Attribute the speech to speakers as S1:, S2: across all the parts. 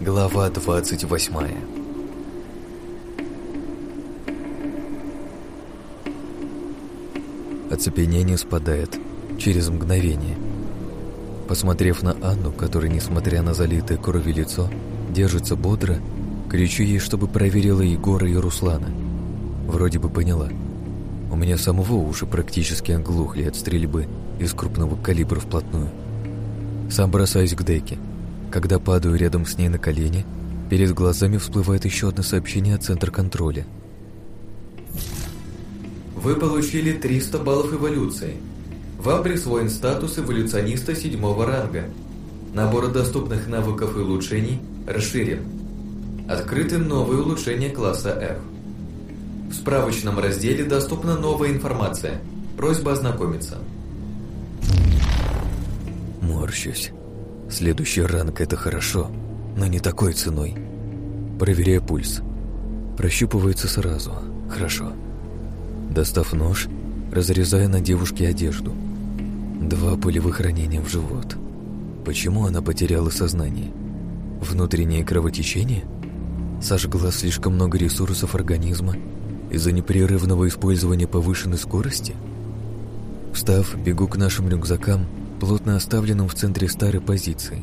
S1: Глава 28 Оцепенение спадает через мгновение. Посмотрев на Анну, которая, несмотря на залитое кровью лицо, держится бодро, кричу ей, чтобы проверила Егора и Руслана. Вроде бы поняла. У меня самого уши практически оглухли от стрельбы из крупного калибра вплотную. Сам бросаюсь к деке. Когда падаю рядом с ней на колени, перед глазами всплывает еще одно сообщение от центра контроля. Вы получили 300 баллов эволюции. Вам присвоен статус эволюциониста седьмого ранга. Набор доступных навыков и улучшений расширен. Открыты новые улучшения класса F. В справочном разделе доступна новая информация. Просьба ознакомиться. Морщусь. Следующий ранг — это хорошо, но не такой ценой. Проверяю пульс. Прощупывается сразу. Хорошо. Достав нож, разрезая на девушке одежду. Два пулевых ранения в живот. Почему она потеряла сознание? Внутреннее кровотечение? Сожгла слишком много ресурсов организма из-за непрерывного использования повышенной скорости? Встав, бегу к нашим рюкзакам, плотно оставленным в центре старой позиции.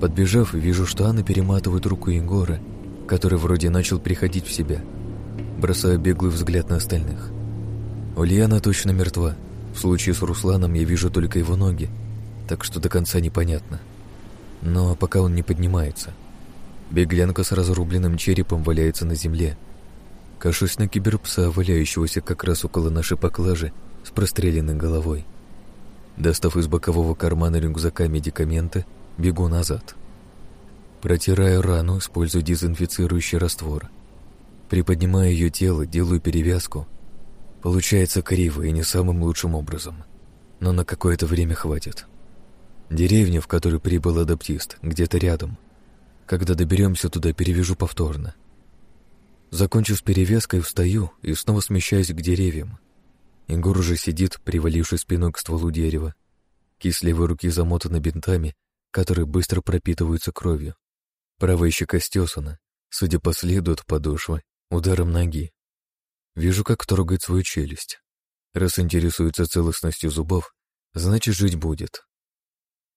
S1: Подбежав, вижу, что Анна перематывает руку Егора, который вроде начал приходить в себя. Бросаю беглый взгляд на остальных. Ульяна точно мертва. В случае с Русланом я вижу только его ноги, так что до конца непонятно. Но пока он не поднимается. Беглянка с разрубленным черепом валяется на земле. Кашусь на киберпса, валяющегося как раз около нашей поклажи с простреленной головой. Достав из бокового кармана рюкзака медикаменты, бегу назад. Протираю рану, используя дезинфицирующий раствор. Приподнимая ее тело, делаю перевязку. Получается криво и не самым лучшим образом. Но на какое-то время хватит. Деревня, в которую прибыл адаптист, где-то рядом. Когда доберемся туда, перевяжу повторно. Закончив с перевязкой, встаю и снова смещаюсь к деревьям. Егор уже сидит, привалившись спиной к стволу дерева. Кисть левой руки замотана бинтами, которые быстро пропитываются кровью. Правая щека стесана, судя по следу от подошвы, ударом ноги. Вижу, как трогает свою челюсть. Раз интересуется целостностью зубов, значит, жить будет.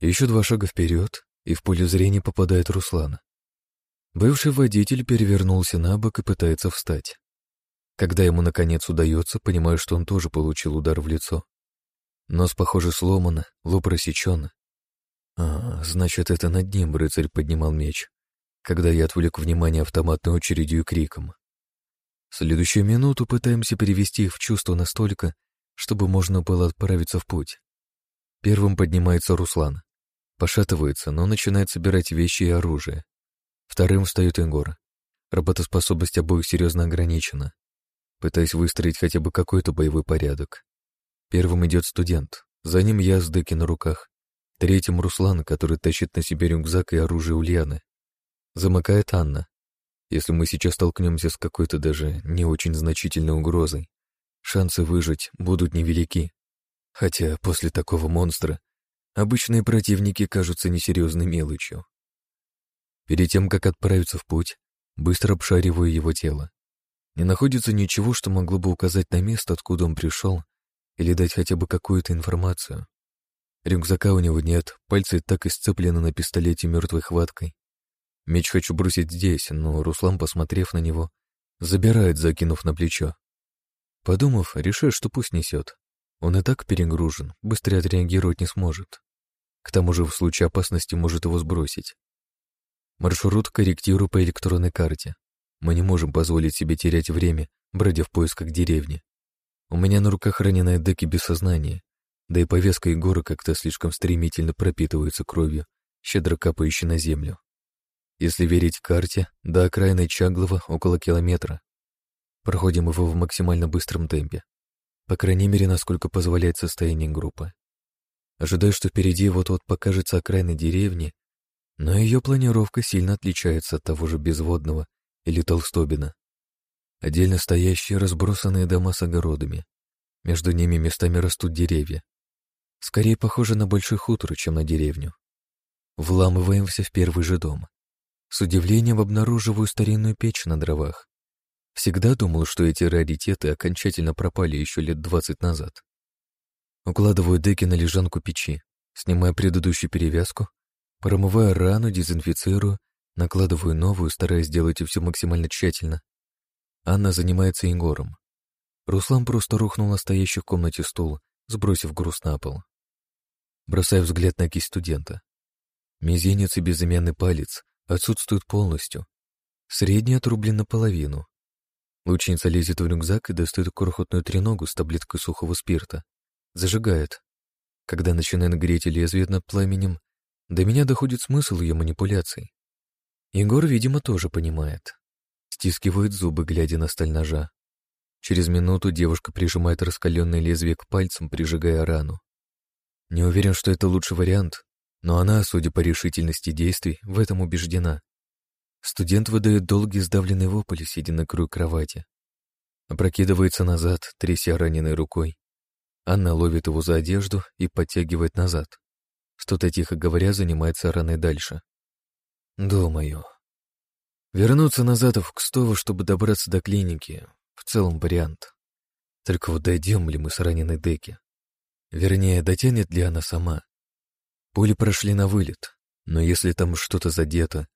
S1: Еще два шага вперед, и в поле зрения попадает Руслан. Бывший водитель перевернулся на бок и пытается встать. Когда ему, наконец, удается, понимаю, что он тоже получил удар в лицо. Нос, похоже, сломан, лоб рассечен. А, значит, это над ним рыцарь поднимал меч, когда я отвлек внимание автоматной очередью и криком. Следующую минуту пытаемся перевести их в чувство настолько, чтобы можно было отправиться в путь. Первым поднимается Руслан. Пошатывается, но начинает собирать вещи и оружие. Вторым встает Егор. Работоспособность обоих серьезно ограничена пытаясь выстроить хотя бы какой-то боевой порядок. Первым идет студент, за ним я с Деки на руках, третьим Руслан, который тащит на себе рюкзак и оружие Ульяны. Замыкает Анна. Если мы сейчас столкнемся с какой-то даже не очень значительной угрозой, шансы выжить будут невелики. Хотя после такого монстра обычные противники кажутся несерьезной мелочью. Перед тем, как отправиться в путь, быстро обшариваю его тело. Не находится ничего, что могло бы указать на место, откуда он пришел, или дать хотя бы какую-то информацию. Рюкзака у него нет, пальцы так и сцеплены на пистолете мертвой хваткой. Меч хочу бросить здесь, но Руслан, посмотрев на него, забирает, закинув на плечо. Подумав, решает, что пусть несет. Он и так перегружен, быстрее отреагировать не сможет. К тому же в случае опасности может его сбросить. Маршрут корректирую по электронной карте. Мы не можем позволить себе терять время, бродя в поисках деревни. У меня на руках раненая Деки без сознания, да и повязка Егора как-то слишком стремительно пропитывается кровью, щедро капающей на землю. Если верить карте, до окраины Чаглова около километра. Проходим его в максимально быстром темпе. По крайней мере, насколько позволяет состояние группы. Ожидаю, что впереди вот-вот покажется окраина деревни, но ее планировка сильно отличается от того же безводного или толстобина. Отдельно стоящие разбросанные дома с огородами. Между ними местами растут деревья. Скорее похоже на большой хутор, чем на деревню. Вламываемся в первый же дом. С удивлением обнаруживаю старинную печь на дровах. Всегда думал, что эти раритеты окончательно пропали еще лет двадцать назад. Укладываю деки на лежанку печи, снимаю предыдущую перевязку, промываю рану, дезинфицирую, накладываю новую, стараясь сделать все максимально тщательно. Анна занимается Егором. Руслан просто рухнул на стоящий в комнате стул, сбросив груз на пол. Бросаю взгляд на кисть студента. Мизинец и безымянный палец отсутствуют полностью. Средний отрублен наполовину. Лучница лезет в рюкзак и достает крохотную треногу с таблеткой сухого спирта. Зажигает. Когда начинает греть лезвие над пламенем, до меня доходит смысл ее манипуляций. Егор, видимо, тоже понимает. Стискивает зубы, глядя на сталь ножа. Через минуту девушка прижимает раскаленное лезвие к пальцам, прижигая рану. Не уверен, что это лучший вариант, но она, судя по решительности действий, в этом убеждена. Студент выдает долгий сдавленный вопль, сидя на краю кровати. Опрокидывается назад, тряся раненой рукой. Анна ловит его за одежду и подтягивает назад. Что-то тихо говоря занимается раной дальше. Думаю. Вернуться назад в Кстово, чтобы добраться до клиники, в целом вариант. Только вот дойдем ли мы с раненой Деки? Вернее, дотянет ли она сама? Пули прошли на вылет, но если там что-то задето,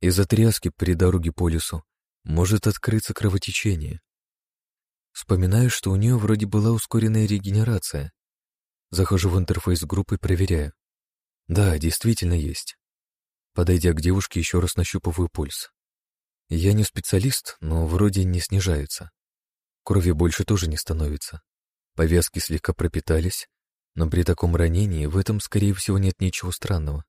S1: из-за тряски при дороге по лесу может открыться кровотечение. Вспоминаю, что у нее вроде была ускоренная регенерация. Захожу в интерфейс группы и проверяю. Да, действительно есть. Подойдя к девушке, еще раз нащупываю пульс. Я не специалист, но вроде не снижается. Крови больше тоже не становится. Повязки слегка пропитались, но при таком ранении в этом, скорее всего, нет ничего странного.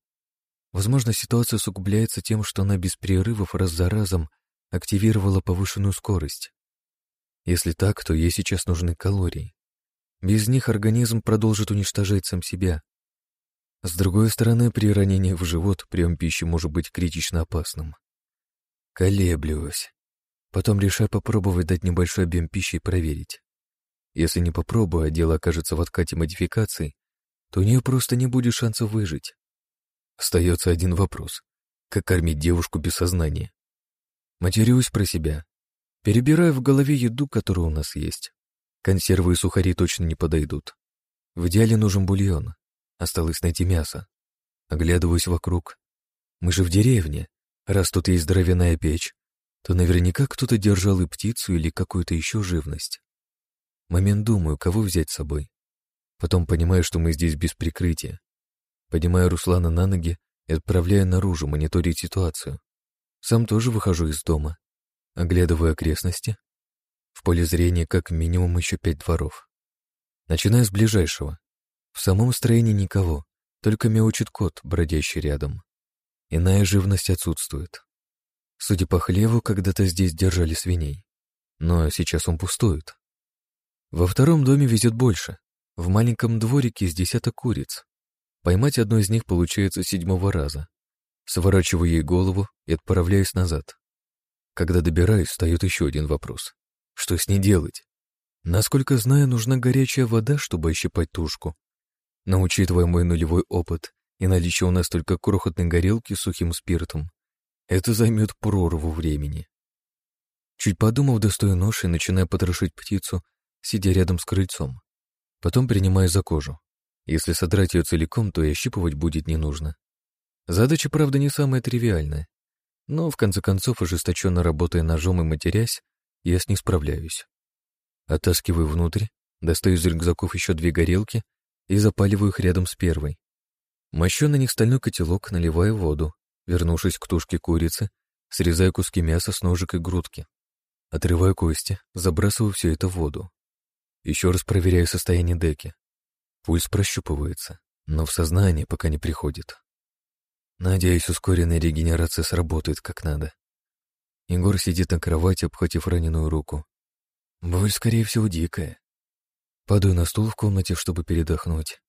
S1: Возможно, ситуация усугубляется тем, что она без перерывов раз за разом активировала повышенную скорость. Если так, то ей сейчас нужны калории. Без них организм продолжит уничтожать сам себя. С другой стороны, при ранении в живот прием пищи может быть критично опасным. Колеблюсь. Потом решаю попробовать дать небольшой объем пищи и проверить. Если не попробую, а дело окажется в откате модификаций, то у нее просто не будет шанса выжить. Остается один вопрос. Как кормить девушку без сознания? Матерюсь про себя. Перебираю в голове еду, которая у нас есть. Консервы и сухари точно не подойдут. В идеале нужен бульон. Осталось найти мясо. Оглядываюсь вокруг. Мы же в деревне. Раз тут есть дровяная печь, то наверняка кто-то держал и птицу или какую-то еще живность. Момент думаю, кого взять с собой. Потом понимаю, что мы здесь без прикрытия. Поднимаю Руслана на ноги и отправляю наружу мониторить ситуацию. Сам тоже выхожу из дома. Оглядываю окрестности. В поле зрения как минимум еще пять дворов. Начинаю с ближайшего. В самом строении никого, только мяучит кот, бродящий рядом. Иная живность отсутствует. Судя по хлеву, когда-то здесь держали свиней. Но сейчас он пустует. Во втором доме везет больше. В маленьком дворике с десяток куриц. Поймать одну из них получается седьмого раза. Сворачиваю ей голову и отправляюсь назад. Когда добираюсь, встает еще один вопрос. Что с ней делать? Насколько знаю, нужна горячая вода, чтобы ощипать тушку. Но учитывая мой нулевой опыт и наличие у нас только крохотной горелки с сухим спиртом, это займет прорву времени. Чуть подумав, достаю нож и начинаю потрошить птицу, сидя рядом с крыльцом. Потом принимаю за кожу. Если содрать ее целиком, то и ощипывать будет не нужно. Задача, правда, не самая тривиальная. Но, в конце концов, ожесточенно работая ножом и матерясь, я с ней справляюсь. Оттаскиваю внутрь, достаю из рюкзаков еще две горелки и запаливаю их рядом с первой. Мощу на них стальной котелок, наливаю воду, вернувшись к тушке курицы, срезаю куски мяса с ножек и грудки. Отрываю кости, забрасываю все это в воду. Еще раз проверяю состояние деки. Пульс прощупывается, но в сознание пока не приходит. Надеюсь, ускоренная регенерация сработает как надо. Егор сидит на кровати, обхватив раненую руку. Боль, скорее всего, дикая. Падаю на стул в комнате, чтобы передохнуть.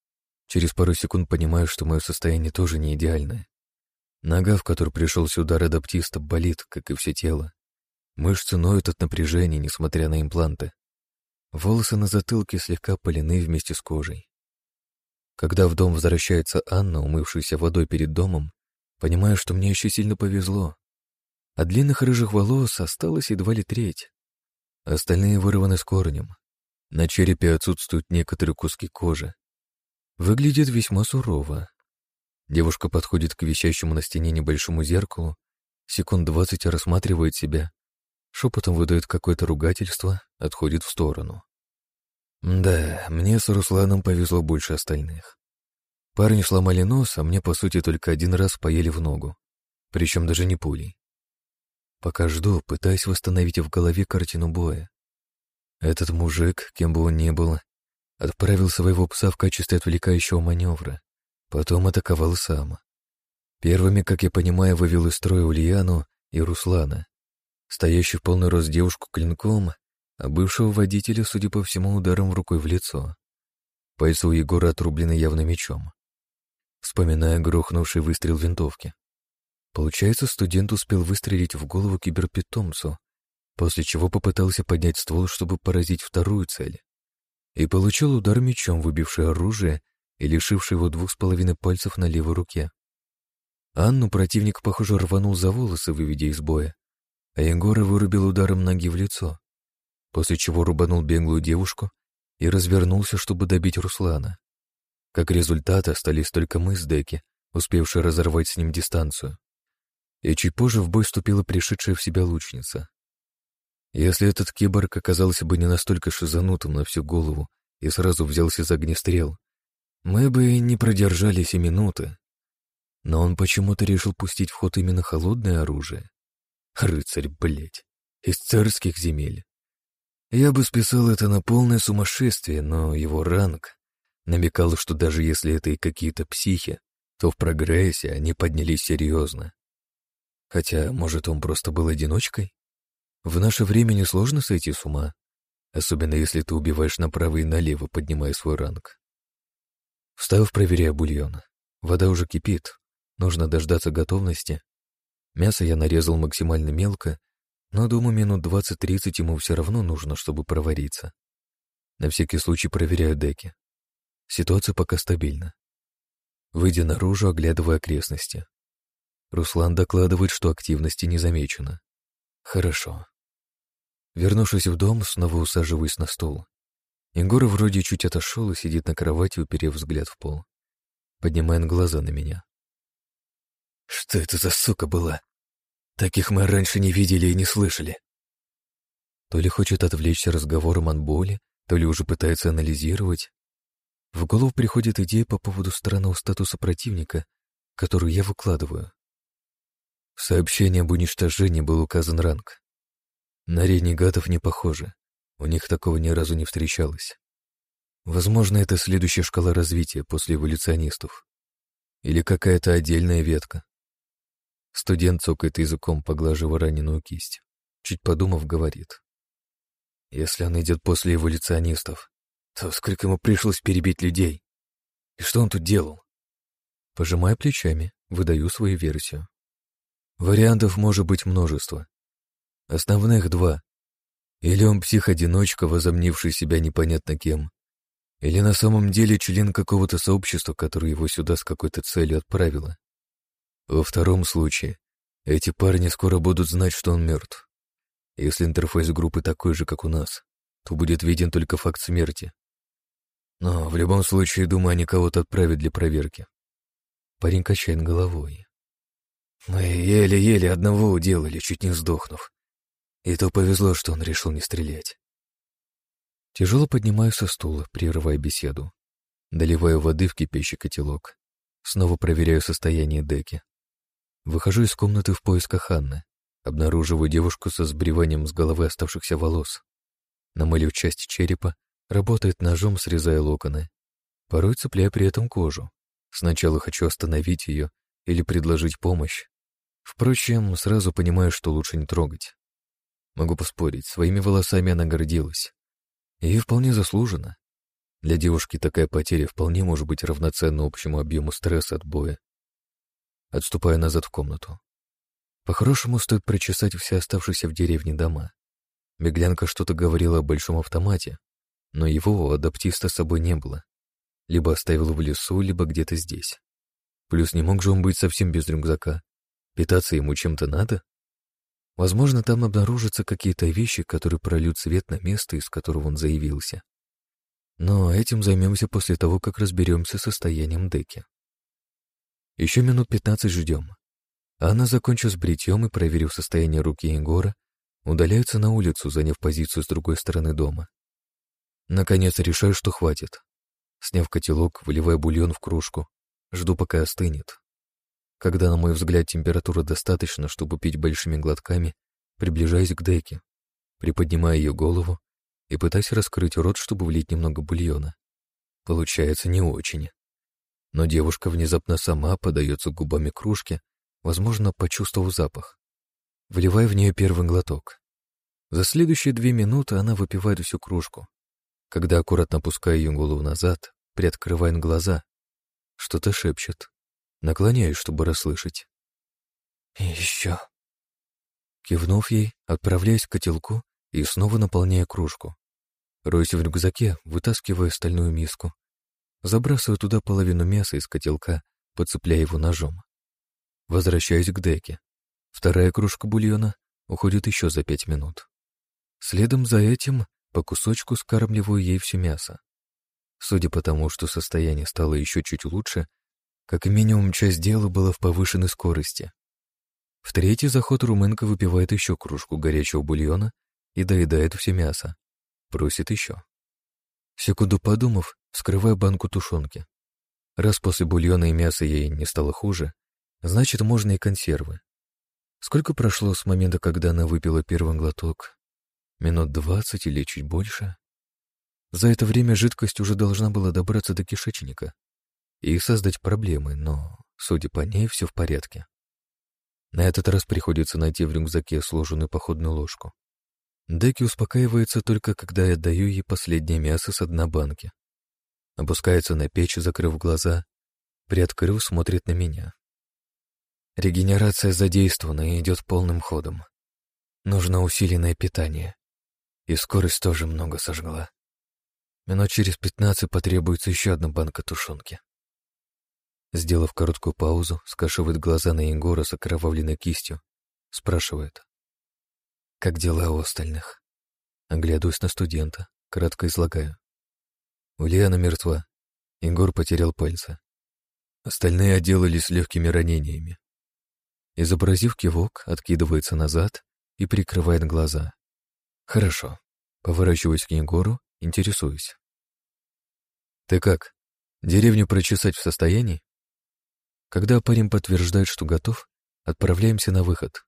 S1: Через пару секунд понимаю, что мое состояние тоже не идеальное. Нога, в которую пришелся удар адаптиста, болит, как и все тело. Мышцы ноют от напряжения, несмотря на импланты. Волосы на затылке слегка палены вместе с кожей. Когда в дом возвращается Анна, умывшаяся водой перед домом, Понимаю, что мне еще сильно повезло. От длинных рыжих волос осталось едва ли треть. Остальные вырваны с корнем. На черепе отсутствуют некоторые куски кожи. Выглядит весьма сурово. Девушка подходит к висящему на стене небольшому зеркалу, секунд двадцать рассматривает себя, шепотом выдает какое-то ругательство, отходит в сторону. Да, мне с Русланом повезло больше остальных. Парни сломали нос, а мне, по сути, только один раз поели в ногу. Причем даже не пулей. Пока жду, пытаясь восстановить в голове картину боя. Этот мужик, кем бы он ни был, отправил своего пса в качестве отвлекающего маневра. Потом атаковал сам. Первыми, как я понимаю, вывел из строя Ульяну и Руслана. Стоящий в полный рост девушку клинком, а бывшего водителя, судя по всему, ударом рукой в лицо. Пальцы у Егора отрублены явно мечом. Вспоминая грохнувший выстрел винтовки. Получается, студент успел выстрелить в голову киберпитомцу, после чего попытался поднять ствол, чтобы поразить вторую цель. И получил удар мечом, выбивший оружие и лишивший его двух с половиной пальцев на левой руке. Анну противник, похоже, рванул за волосы, выведя из боя, а Егора вырубил ударом ноги в лицо, после чего рубанул беглую девушку и развернулся, чтобы добить Руслана. Как результат остались только мы с Деки, успевшие разорвать с ним дистанцию и чуть позже в бой вступила пришедшая в себя лучница. Если этот киборг оказался бы не настолько шизанутым на всю голову и сразу взялся за огнестрел, мы бы не продержались и минуты. Но он почему-то решил пустить в ход именно холодное оружие. Рыцарь, блядь, из царских земель. Я бы списал это на полное сумасшествие, но его ранг намекал, что даже если это и какие-то психи, то в прогрессе они поднялись серьезно. Хотя, может, он просто был одиночкой? В наше время несложно сойти с ума, особенно если ты убиваешь направо и налево, поднимая свой ранг. Встав, проверяя бульон. Вода уже кипит, нужно дождаться готовности. Мясо я нарезал максимально мелко, но, думаю, минут 20-30 ему все равно нужно, чтобы провариться. На всякий случай проверяю деки. Ситуация пока стабильна. Выйдя наружу, оглядывая окрестности. Руслан докладывает, что активности не замечено. Хорошо. Вернувшись в дом, снова усаживаюсь на стол. Егор вроде чуть отошел и сидит на кровати, уперев взгляд в пол. Поднимает глаза на меня. Что это за сука была? Таких мы раньше не видели и не слышали. То ли хочет отвлечься разговором от боли, то ли уже пытается анализировать. В голову приходит идея по поводу странного статуса противника, которую я выкладываю. В сообщении об уничтожении был указан ранг. На ренегатов не похоже, у них такого ни разу не встречалось. Возможно, это следующая шкала развития после эволюционистов. Или какая-то отдельная ветка. Студент цокает языком, поглаживая раненую кисть. Чуть подумав, говорит. Если он идет после эволюционистов, то сколько ему пришлось перебить людей? И что он тут делал? Пожимая плечами, выдаю свою версию. Вариантов может быть множество. Основных два. Или он псих-одиночка, возомнивший себя непонятно кем, или на самом деле член какого-то сообщества, которое его сюда с какой-то целью отправило. Во втором случае, эти парни скоро будут знать, что он мертв. Если интерфейс группы такой же, как у нас, то будет виден только факт смерти. Но в любом случае, думаю, они кого-то отправят для проверки. Парень качает головой. Мы еле-еле одного уделали, чуть не сдохнув. И то повезло, что он решил не стрелять. Тяжело поднимаюсь со стула, прерывая беседу. Доливаю воды в кипящий котелок. Снова проверяю состояние деки. Выхожу из комнаты в поисках Анны. Обнаруживаю девушку со сбриванием с головы оставшихся волос. Намылив часть черепа, работает ножом, срезая локоны. Порой цепляя при этом кожу. Сначала хочу остановить ее или предложить помощь, Впрочем, сразу понимаю, что лучше не трогать. Могу поспорить, своими волосами она гордилась. И вполне заслуженно. Для девушки такая потеря вполне может быть равноценна общему объему стресса от боя. Отступая назад в комнату. По-хорошему, стоит прочесать все оставшиеся в деревне дома. Беглянка что-то говорила о большом автомате, но его у адаптиста с собой не было. Либо оставил в лесу, либо где-то здесь. Плюс не мог же он быть совсем без рюкзака. Питаться ему чем-то надо? Возможно, там обнаружатся какие-то вещи, которые прольют свет на место, из которого он заявился. Но этим займемся после того, как разберемся с состоянием Деки. Еще минут пятнадцать ждем. Анна, закончив с бритьем и проверив состояние руки Егора, удаляется на улицу, заняв позицию с другой стороны дома. Наконец решаю, что хватит. Сняв котелок, выливаю бульон в кружку, жду, пока остынет. Когда, на мой взгляд, температура достаточно, чтобы пить большими глотками, приближаюсь к Деке, приподнимаю ее голову и пытаюсь раскрыть рот, чтобы влить немного бульона. Получается не очень. Но девушка внезапно сама подается губами кружки, возможно, почувствовав запах. Вливаю в нее первый глоток. За следующие две минуты она выпивает всю кружку. Когда аккуратно опускаю ее голову назад, приоткрывает глаза, что-то шепчет. Наклоняюсь, чтобы расслышать. «Еще». Кивнув ей, отправляюсь к котелку и снова наполняю кружку. Роюсь в рюкзаке, вытаскиваю стальную миску. Забрасываю туда половину мяса из котелка, подцепляя его ножом. Возвращаюсь к деке. Вторая кружка бульона уходит еще за пять минут. Следом за этим по кусочку скармливаю ей все мясо. Судя по тому, что состояние стало еще чуть лучше, как минимум часть дела была в повышенной скорости. В третий заход румынка выпивает еще кружку горячего бульона и доедает все мясо. Просит еще. Секунду подумав, вскрываю банку тушенки. Раз после бульона и мяса ей не стало хуже, Значит, можно и консервы. Сколько прошло с момента, когда она выпила первый глоток? Минут двадцать или чуть больше? За это время жидкость уже должна была добраться до кишечника и создать проблемы, но, судя по ней, все в порядке. На этот раз приходится найти в рюкзаке сложенную походную ложку. Деки успокаивается только, когда я отдаю ей последнее мясо с одной банки. Опускается на печь, закрыв глаза, приоткрыв, смотрит на меня. Регенерация задействована и идет полным ходом. Нужно усиленное питание. И скорость тоже много сожгла. Минут через пятнадцать потребуется еще одна банка тушенки. Сделав короткую паузу, скашивает глаза на Егора с окровавленной кистью, спрашивает. «Как дела у остальных?» Оглядываюсь на студента, кратко излагаю. Ульяна мертва. Егор потерял пальцы. Остальные отделались легкими ранениями. Изобразив кивок, откидывается назад и прикрывает глаза. Хорошо. Поворачиваюсь к Егору, интересуюсь. Ты как? Деревню прочесать в состоянии? Когда парень подтверждает, что готов, отправляемся на выход.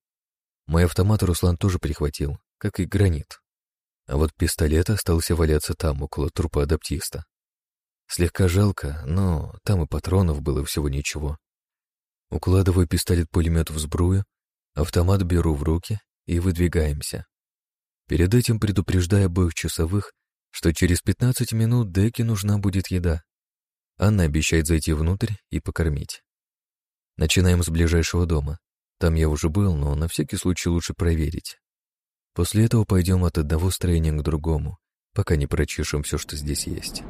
S1: Мой автомат Руслан тоже прихватил, как и гранит. А вот пистолет остался валяться там, около трупа адаптиста. Слегка жалко, но там и патронов было всего ничего. Укладываю пистолет-пулемет в сбрую, автомат беру в руки и выдвигаемся. Перед этим предупреждаю обоих часовых, что через 15 минут Деке нужна будет еда. Анна обещает зайти внутрь и покормить. Начинаем с ближайшего дома. Там я уже был, но на всякий случай лучше проверить. После этого пойдем от одного строения к другому, пока не прочешем все, что здесь есть.